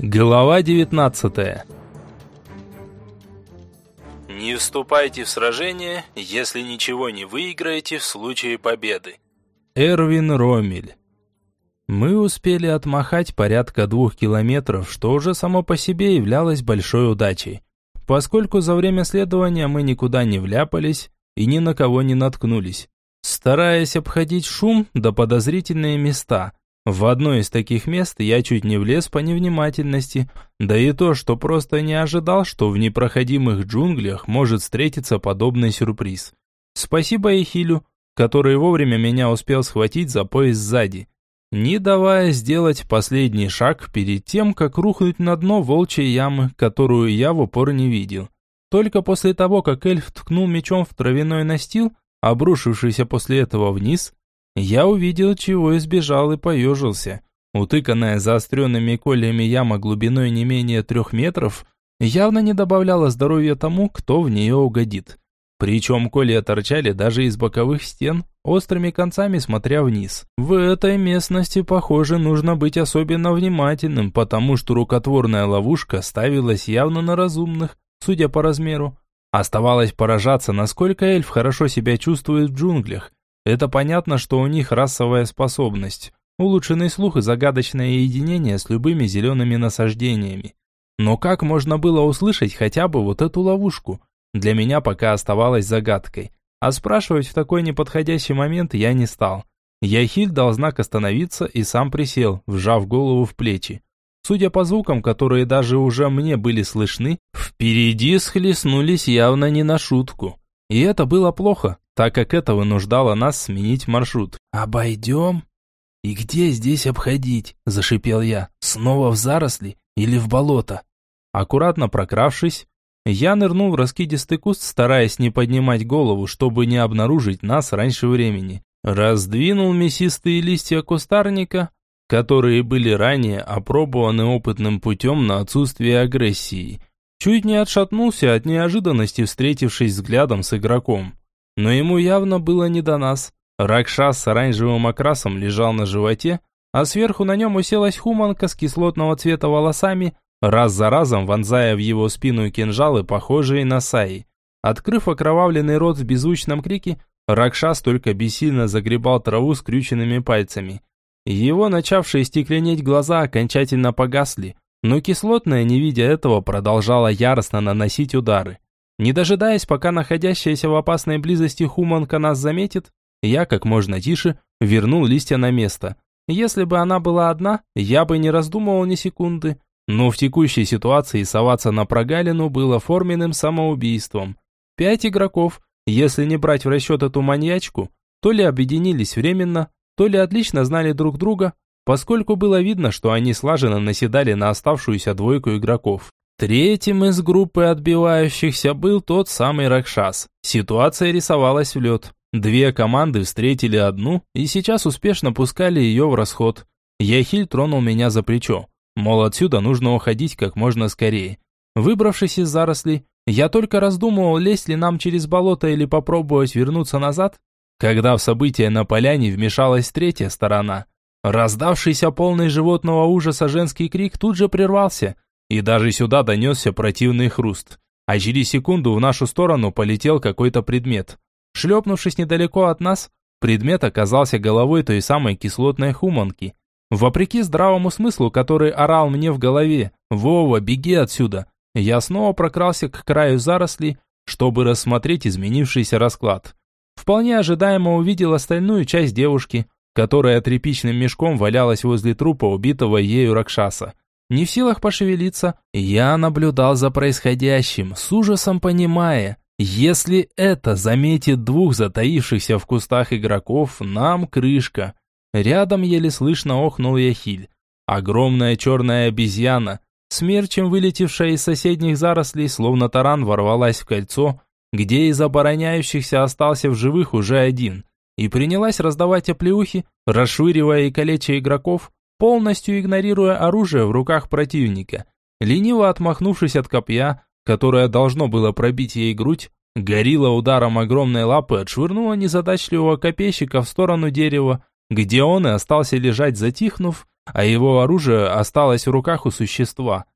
Глава 19 Не вступайте в сражение, если ничего не выиграете в случае победы. Эрвин Ромель Мы успели отмахать порядка двух километров, что уже само по себе являлось большой удачей, поскольку за время следования мы никуда не вляпались и ни на кого не наткнулись, стараясь обходить шум до подозрительные места – в одно из таких мест я чуть не влез по невнимательности, да и то, что просто не ожидал, что в непроходимых джунглях может встретиться подобный сюрприз. Спасибо Эхилю, который вовремя меня успел схватить за пояс сзади, не давая сделать последний шаг перед тем, как рухнуть на дно волчьей ямы, которую я в упор не видел. Только после того, как эльф ткнул мечом в травяной настил, обрушившийся после этого вниз, я увидел, чего избежал и поежился. Утыканная заостренными кольями яма глубиной не менее трех метров явно не добавляла здоровья тому, кто в нее угодит. Причем колья торчали даже из боковых стен, острыми концами смотря вниз. В этой местности, похоже, нужно быть особенно внимательным, потому что рукотворная ловушка ставилась явно на разумных, судя по размеру. Оставалось поражаться, насколько эльф хорошо себя чувствует в джунглях. Это понятно, что у них расовая способность, улучшенный слух и загадочное единение с любыми зелеными насаждениями. Но как можно было услышать хотя бы вот эту ловушку? Для меня пока оставалось загадкой. А спрашивать в такой неподходящий момент я не стал. Яхиль дал знак остановиться и сам присел, вжав голову в плечи. Судя по звукам, которые даже уже мне были слышны, впереди схлестнулись явно не на шутку. И это было плохо, так как это вынуждало нас сменить маршрут. «Обойдем?» «И где здесь обходить?» – зашипел я. «Снова в заросли или в болото?» Аккуратно прокравшись, я нырнул в раскидистый куст, стараясь не поднимать голову, чтобы не обнаружить нас раньше времени. Раздвинул мясистые листья кустарника, которые были ранее опробованы опытным путем на отсутствие агрессии. Чуть не отшатнулся от неожиданности, встретившись взглядом с игроком. Но ему явно было не до нас. Ракшас с оранжевым окрасом лежал на животе, а сверху на нем уселась хуманка с кислотного цвета волосами, раз за разом вонзая в его спину кинжалы, похожие на саи. Открыв окровавленный рот в беззвучном крике, Ракшас только бессильно загребал траву скрюченными пальцами. Его начавшие стекленеть глаза окончательно погасли, но кислотная, не видя этого, продолжала яростно наносить удары. Не дожидаясь, пока находящаяся в опасной близости хуманка нас заметит, я как можно тише вернул листья на место. Если бы она была одна, я бы не раздумывал ни секунды. Но в текущей ситуации соваться на прогалину было форменным самоубийством. Пять игроков, если не брать в расчет эту маньячку, то ли объединились временно, то ли отлично знали друг друга, поскольку было видно, что они слаженно наседали на оставшуюся двойку игроков. Третьим из группы отбивающихся был тот самый Ракшас. Ситуация рисовалась в лед. Две команды встретили одну и сейчас успешно пускали ее в расход. Яхиль тронул меня за плечо. Мол, отсюда нужно уходить как можно скорее. Выбравшись из зарослей, я только раздумывал, лезть ли нам через болото или попробовать вернуться назад, когда в события на поляне вмешалась третья сторона. Раздавшийся полный животного ужаса женский крик тут же прервался – и даже сюда донесся противный хруст. А через секунду в нашу сторону полетел какой-то предмет. Шлепнувшись недалеко от нас, предмет оказался головой той самой кислотной хуманки. Вопреки здравому смыслу, который орал мне в голове «Вова, беги отсюда!», я снова прокрался к краю зарослей, чтобы рассмотреть изменившийся расклад. Вполне ожидаемо увидел остальную часть девушки, которая тряпичным мешком валялась возле трупа убитого ею Ракшаса. Не в силах пошевелиться, я наблюдал за происходящим, с ужасом понимая, если это заметит двух затаившихся в кустах игроков, нам крышка. Рядом еле слышно охнул Яхиль. Огромная черная обезьяна, смерчем вылетевшая из соседних зарослей, словно таран ворвалась в кольцо, где из обороняющихся остался в живых уже один, и принялась раздавать оплеухи, расшвыривая и калеча игроков, полностью игнорируя оружие в руках противника. Лениво отмахнувшись от копья, которое должно было пробить ей грудь, горилла ударом огромной лапы отшвырнула незадачливого копейщика в сторону дерева, где он и остался лежать затихнув, а его оружие осталось в руках у существа.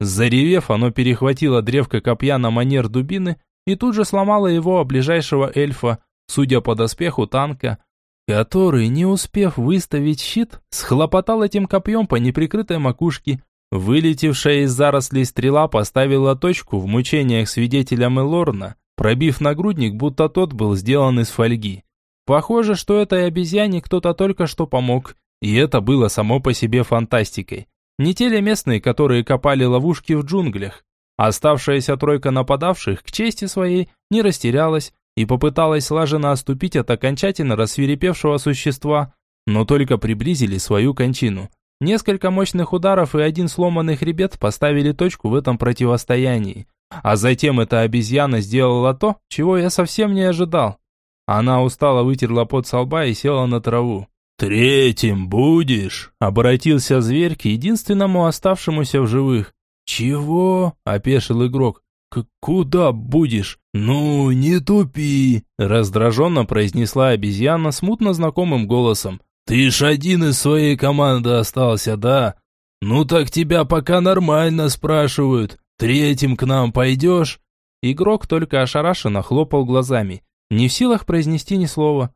Заревев, оно перехватило древко копья на манер дубины и тут же сломало его о ближайшего эльфа, судя по доспеху танка, который, не успев выставить щит, схлопотал этим копьем по неприкрытой макушке. Вылетевшая из зарослей стрела поставила точку в мучениях свидетеля Мелорна, пробив нагрудник, будто тот был сделан из фольги. Похоже, что этой обезьяне кто-то только что помог, и это было само по себе фантастикой. Не те ли местные, которые копали ловушки в джунглях? Оставшаяся тройка нападавших, к чести своей, не растерялась и попыталась слаженно оступить от окончательно рассвирепевшего существа, но только приблизили свою кончину. Несколько мощных ударов и один сломанный хребет поставили точку в этом противостоянии. А затем эта обезьяна сделала то, чего я совсем не ожидал. Она устало вытерла пот со лба и села на траву. «Третьим будешь?» – обратился зверь к единственному оставшемуся в живых. «Чего?» – опешил игрок. К «Куда будешь?» «Ну, не тупи!» – раздраженно произнесла обезьяна смутно знакомым голосом. «Ты ж один из своей команды остался, да? Ну так тебя пока нормально спрашивают. Третьим к нам пойдешь?» Игрок только ошарашенно хлопал глазами не в силах произнести ни слова.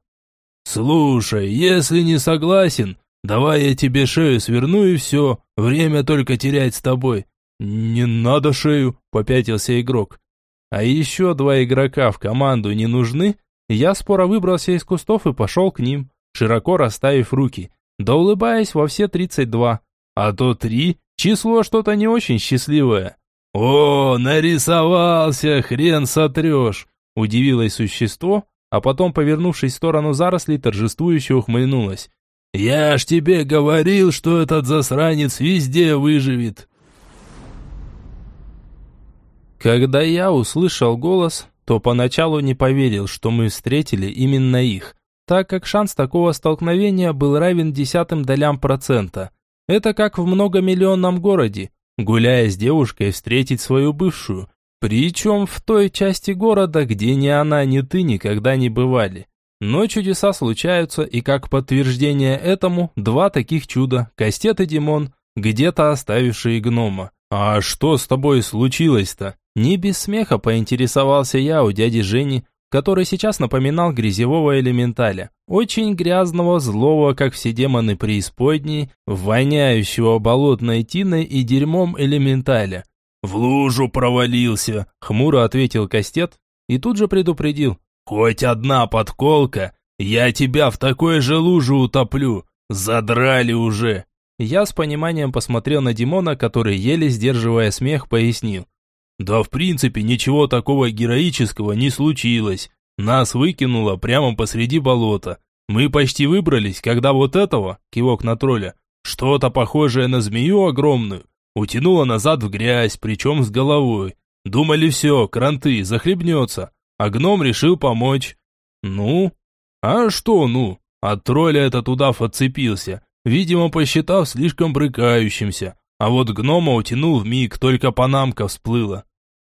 «Слушай, если не согласен, давай я тебе шею сверну и все, время только терять с тобой». «Не надо шею», — попятился игрок. А еще два игрока в команду не нужны, я споро выбрался из кустов и пошел к ним, широко расставив руки, да улыбаясь во все тридцать два. А то три — число что-то не очень счастливое. «О, нарисовался, хрен сотрешь!» Удивилось существо, а потом, повернувшись в сторону зарослей, торжествующе ухмыльнулось. «Я ж тебе говорил, что этот засранец везде выживет!» Когда я услышал голос, то поначалу не поверил, что мы встретили именно их, так как шанс такого столкновения был равен десятым долям процента. Это как в многомиллионном городе, гуляя с девушкой, встретить свою бывшую, причем в той части города, где ни она, ни ты никогда не бывали. Но чудеса случаются, и как подтверждение этому, два таких чуда, Кастет и Димон, где-то оставившие гнома. «А что с тобой случилось-то?» Не без смеха поинтересовался я у дяди Жени, который сейчас напоминал грязевого элементаля. Очень грязного, злого, как все демоны преисподней, воняющего болотной тиной и дерьмом элементаля. «В лужу провалился», — хмуро ответил Кастет и тут же предупредил. «Хоть одна подколка, я тебя в такой же луже утоплю. Задрали уже». Я с пониманием посмотрел на Димона, который, еле сдерживая смех, пояснил. «Да в принципе ничего такого героического не случилось. Нас выкинуло прямо посреди болота. Мы почти выбрались, когда вот этого, кивок на тролля, что-то похожее на змею огромную, Утянула назад в грязь, причем с головой. Думали все, кранты, захлебнется. А гном решил помочь. Ну? А что ну? От тролля этот удав отцепился, видимо, посчитав слишком брыкающимся. А вот гнома утянул в миг, только панамка всплыла.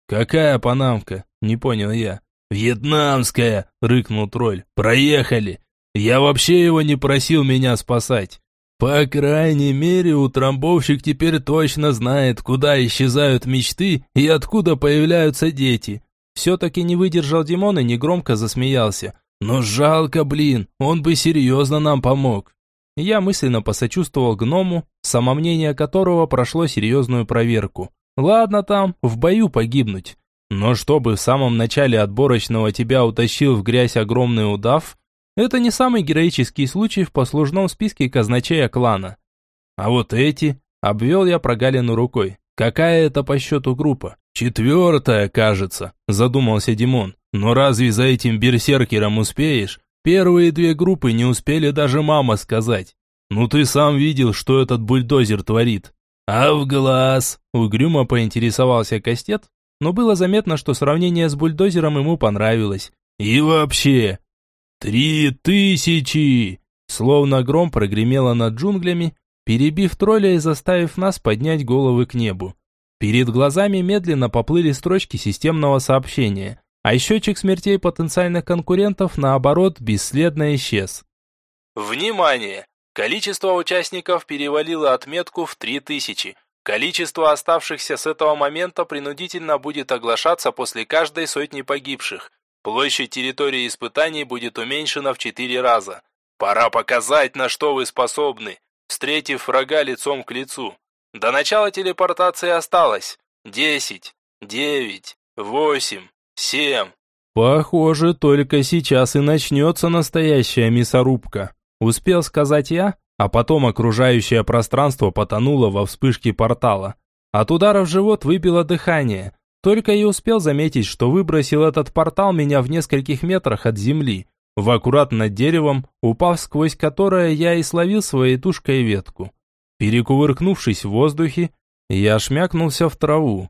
«Какая панамка?» – не понял я. «Вьетнамская!» – рыкнул тролль. «Проехали! Я вообще его не просил меня спасать. По крайней мере, утрамбовщик теперь точно знает, куда исчезают мечты и откуда появляются дети. Все-таки не выдержал Димон и негромко засмеялся. Но жалко, блин, он бы серьезно нам помог. Я мысленно посочувствовал гному, самомнение которого прошло серьезную проверку. Ладно там, в бою погибнуть. Но чтобы в самом начале отборочного тебя утащил в грязь огромный удав, это не самый героический случай в послужном списке казначея клана. А вот эти, обвел я прогалину рукой. Какая это по счету группа? Четвертая, кажется, задумался Димон. Но разве за этим берсеркером успеешь? Первые две группы не успели даже мама сказать. Ну ты сам видел, что этот бульдозер творит. А в глаз, угрюмо поинтересовался Кастет, но было заметно, что сравнение с бульдозером ему понравилось. И вообще, «Три тысячи!» Словно гром прогремело над джунглями, перебив тролля и заставив нас поднять головы к небу. Перед глазами медленно поплыли строчки системного сообщения, а счетчик смертей потенциальных конкурентов, наоборот, бесследно исчез. «Внимание! Количество участников перевалило отметку в 3000. Количество оставшихся с этого момента принудительно будет оглашаться после каждой сотни погибших. Площадь территории испытаний будет уменьшена в 4 раза. Пора показать, на что вы способны, встретив врага лицом к лицу. До начала телепортации осталось 10, 9, 8, 7. Похоже, только сейчас и начнется настоящая мясорубка. Успел сказать я, а потом окружающее пространство потонуло во вспышке портала. От удара в живот выбило дыхание. Только и успел заметить, что выбросил этот портал меня в нескольких метрах от земли, в аккурат над деревом, упав сквозь которое я и словил своей тушкой ветку. Перекувыркнувшись в воздухе, я шмякнулся в траву.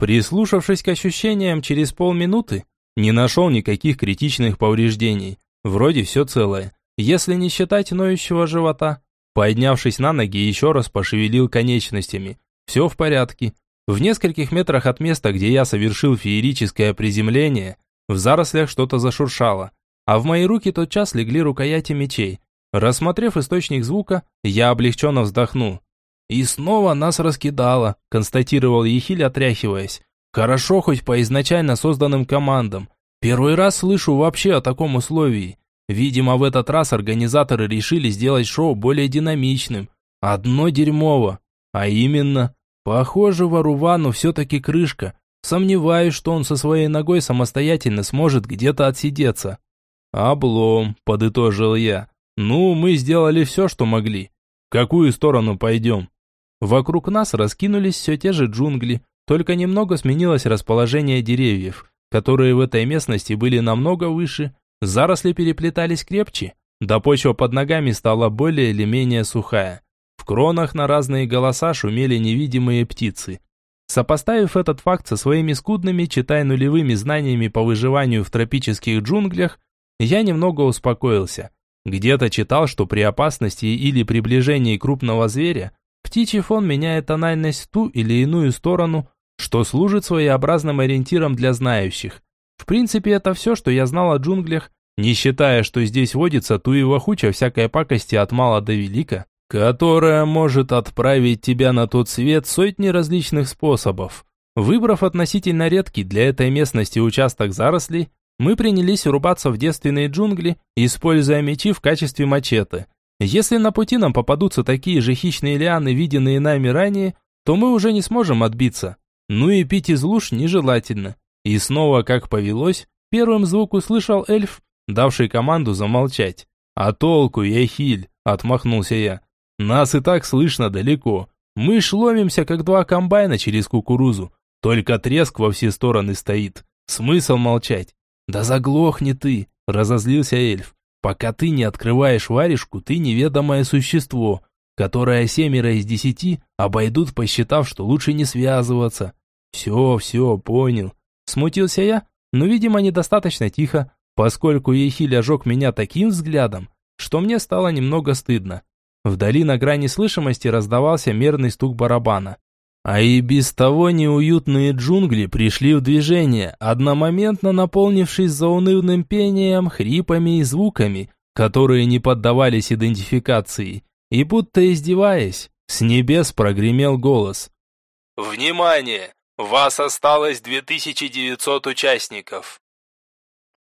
Прислушавшись к ощущениям через полминуты, не нашел никаких критичных повреждений. Вроде все целое если не считать ноющего живота. Поднявшись на ноги, еще раз пошевелил конечностями. Все в порядке. В нескольких метрах от места, где я совершил феерическое приземление, в зарослях что-то зашуршало, а в мои руки тотчас легли рукояти мечей. Рассмотрев источник звука, я облегченно вздохнул. «И снова нас раскидало», – констатировал Ехиль, отряхиваясь. «Хорошо хоть по изначально созданным командам. Первый раз слышу вообще о таком условии. Видимо, в этот раз организаторы решили сделать шоу более динамичным. Одно дерьмово. А именно, похоже, Варувану все-таки крышка. Сомневаюсь, что он со своей ногой самостоятельно сможет где-то отсидеться. «Облом», – подытожил я. «Ну, мы сделали все, что могли. В какую сторону пойдем?» Вокруг нас раскинулись все те же джунгли, только немного сменилось расположение деревьев, которые в этой местности были намного выше, Заросли переплетались крепче, да почва под ногами стала более или менее сухая. В кронах на разные голоса шумели невидимые птицы. Сопоставив этот факт со своими скудными, читай нулевыми знаниями по выживанию в тропических джунглях, я немного успокоился. Где-то читал, что при опасности или приближении крупного зверя птичий фон меняет тональность в ту или иную сторону, что служит своеобразным ориентиром для знающих. В принципе, это все, что я знал о джунглях, не считая, что здесь водится туева хуча всякой пакости от мала до велика, которая может отправить тебя на тот свет сотни различных способов. Выбрав относительно редкий для этой местности участок зарослей, мы принялись рубаться в девственные джунгли, используя мечи в качестве мачете. Если на пути нам попадутся такие же хищные лианы, виденные нами ранее, то мы уже не сможем отбиться. Ну и пить из луж нежелательно. И снова, как повелось, первым звук услышал эльф, давший команду замолчать. «А толку, Яхиль!» – отмахнулся я. «Нас и так слышно далеко. Мы шломимся, как два комбайна через кукурузу. Только треск во все стороны стоит. Смысл молчать?» «Да заглохни ты!» – разозлился эльф. «Пока ты не открываешь варежку, ты неведомое существо, которое семеро из десяти обойдут, посчитав, что лучше не связываться». «Все, все, понял. Смутился я, но, видимо, недостаточно тихо, поскольку Ехиль ожег меня таким взглядом, что мне стало немного стыдно. Вдали на грани слышимости раздавался мерный стук барабана. А и без того неуютные джунгли пришли в движение, одномоментно наполнившись заунывным пением, хрипами и звуками, которые не поддавались идентификации. И будто издеваясь, с небес прогремел голос. «Внимание! Вас осталось 2900 участников.